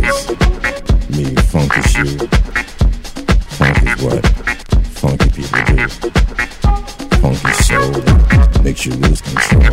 niggas. Me funky shit. Funk is what funky people do. Funky soul makes you lose control.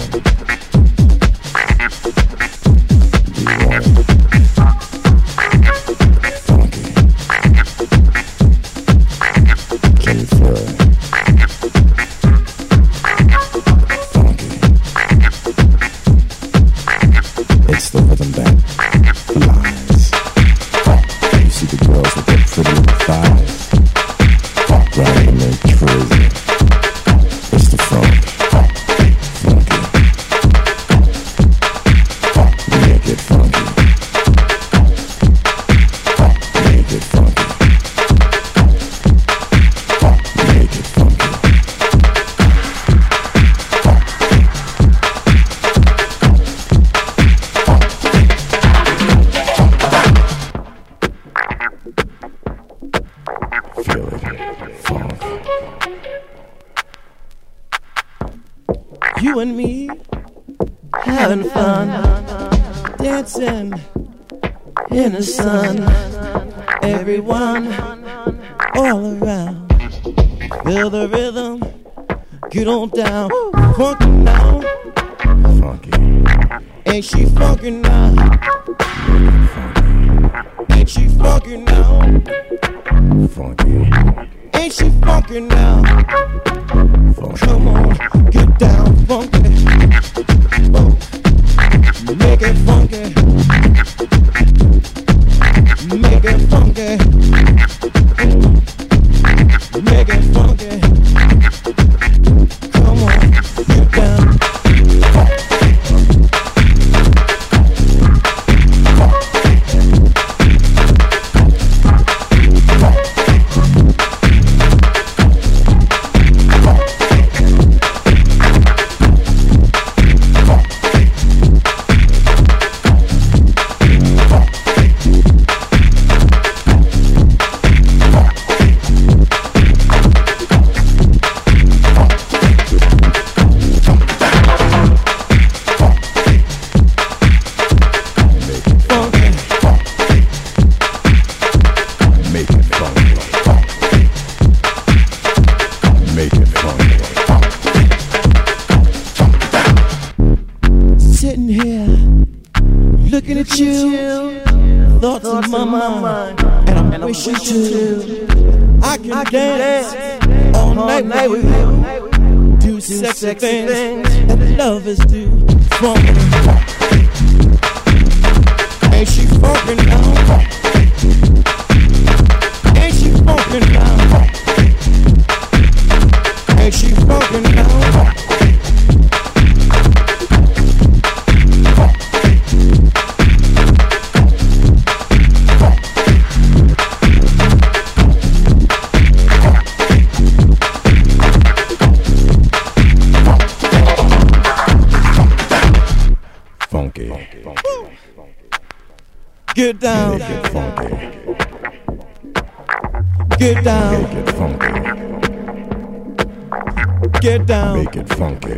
get down. Make it funky.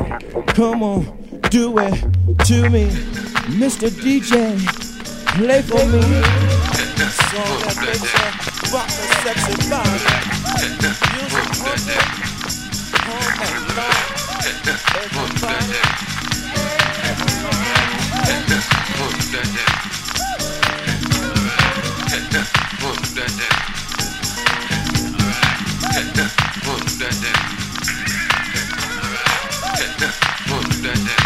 Come on, do it to me. Mr. DJ, play for me. So that picture, rock the sexy body. Music, hook, all night that, that, that.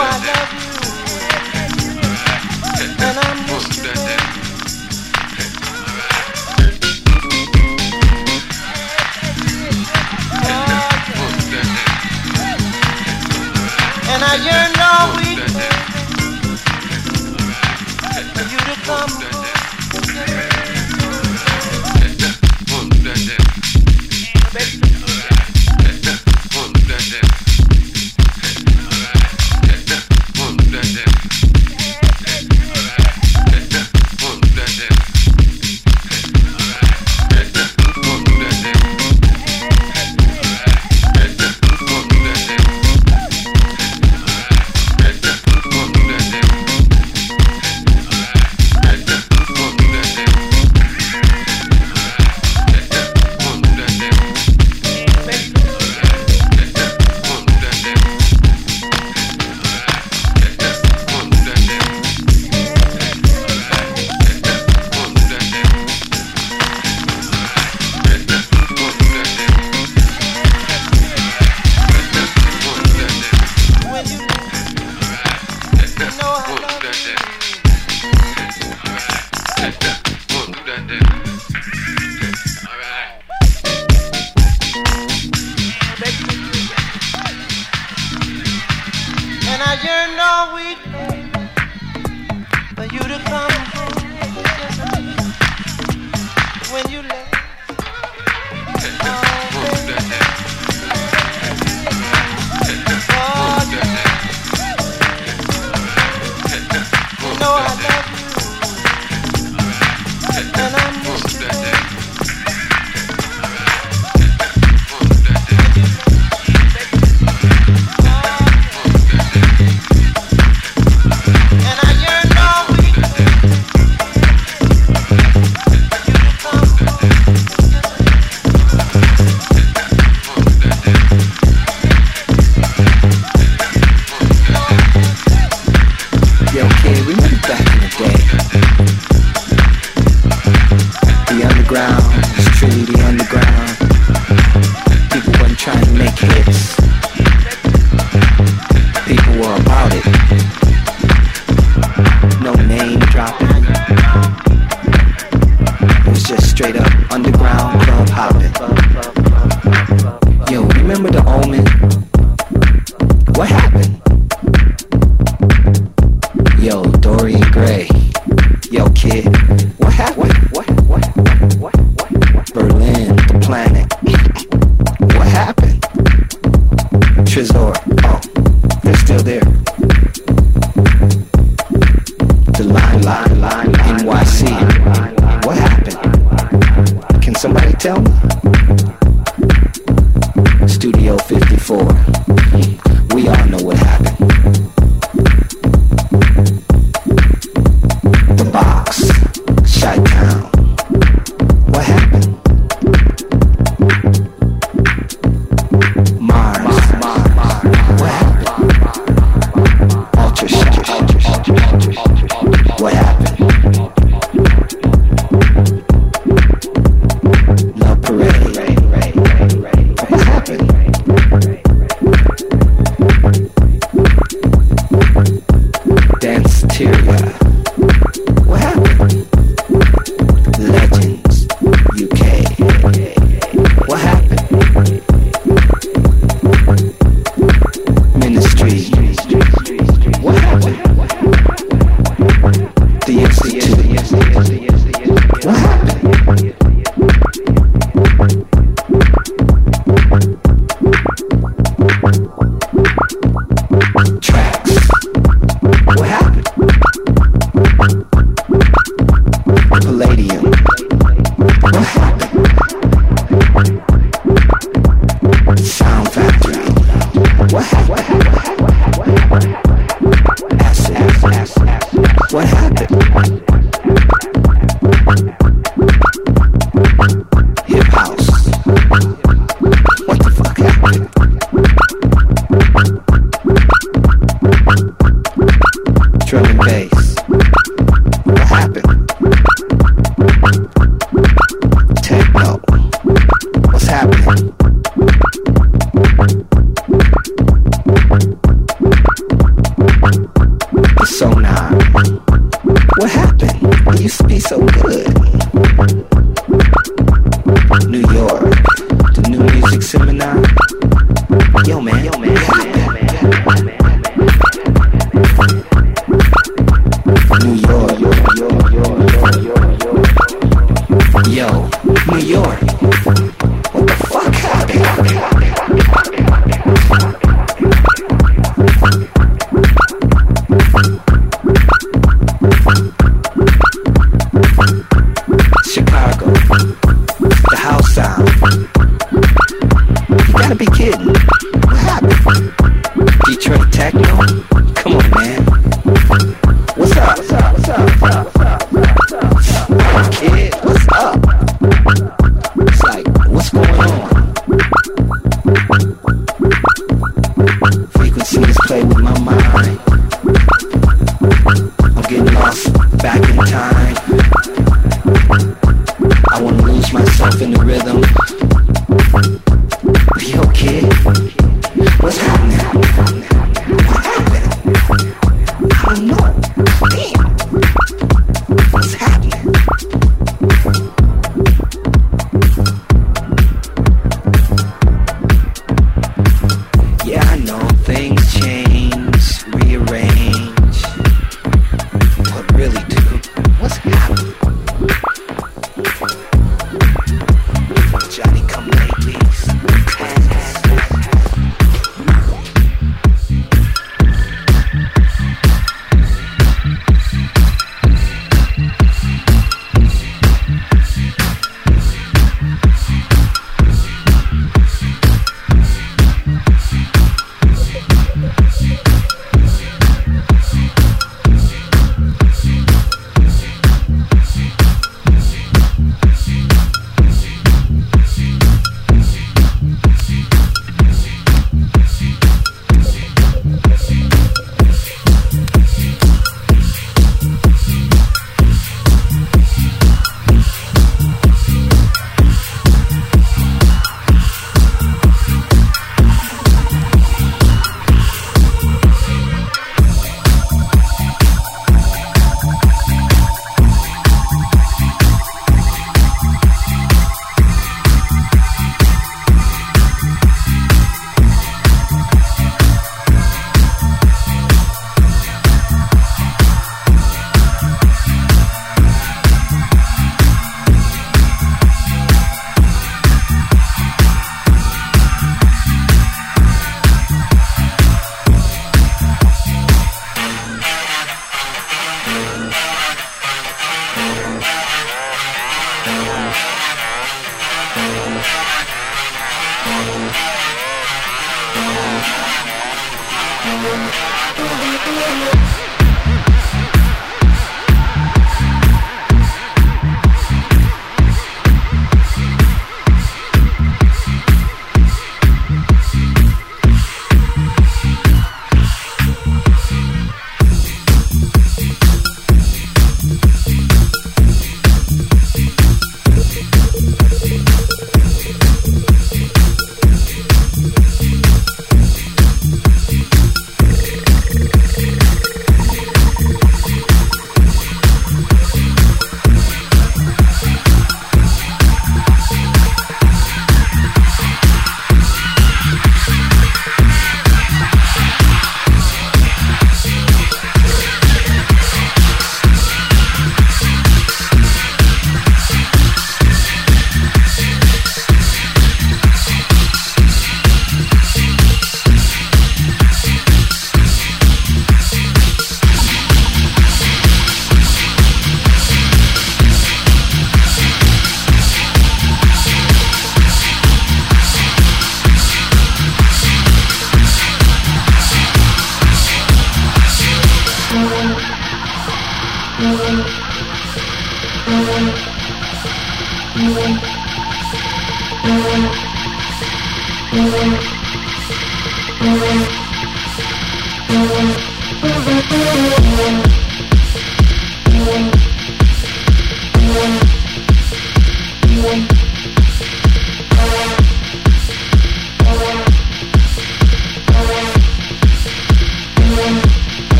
Mars.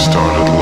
started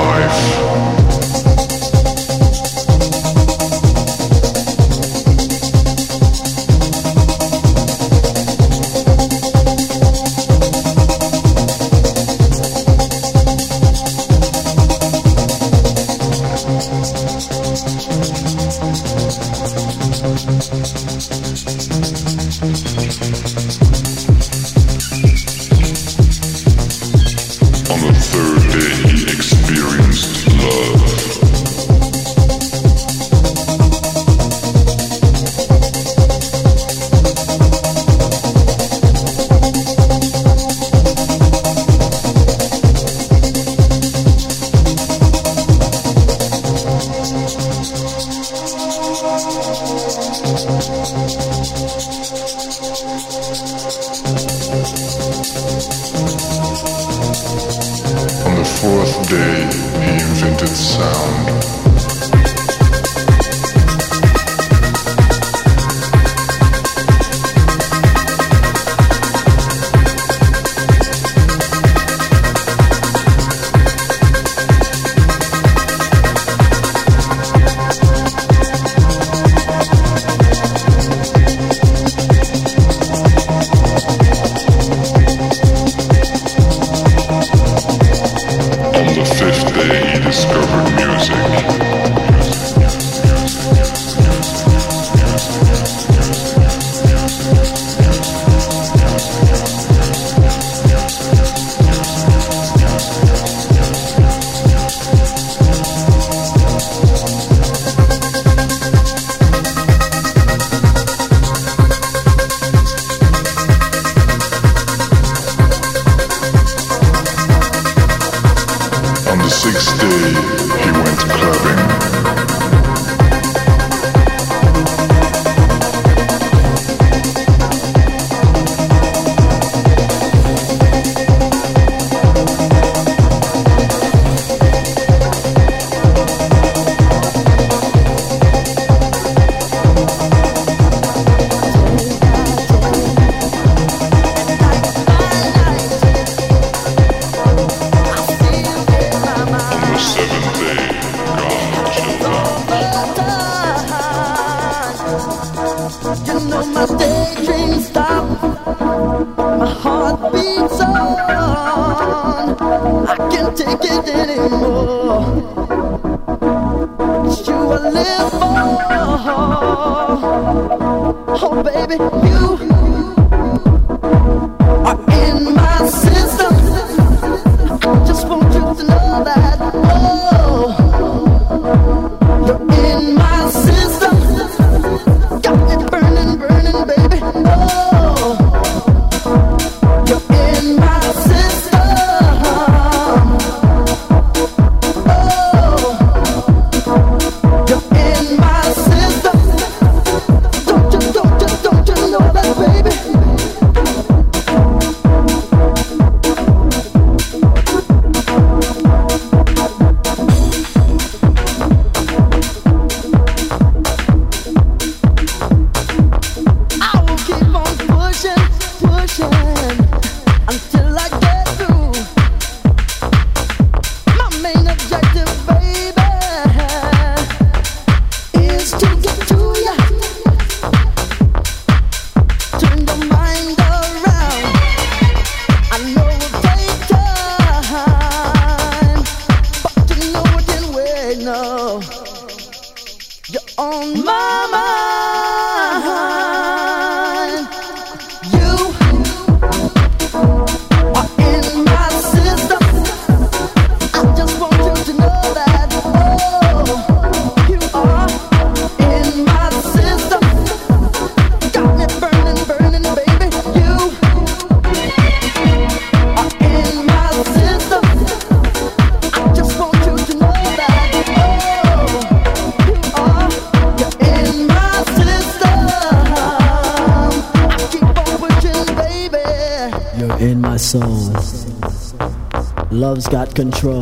control.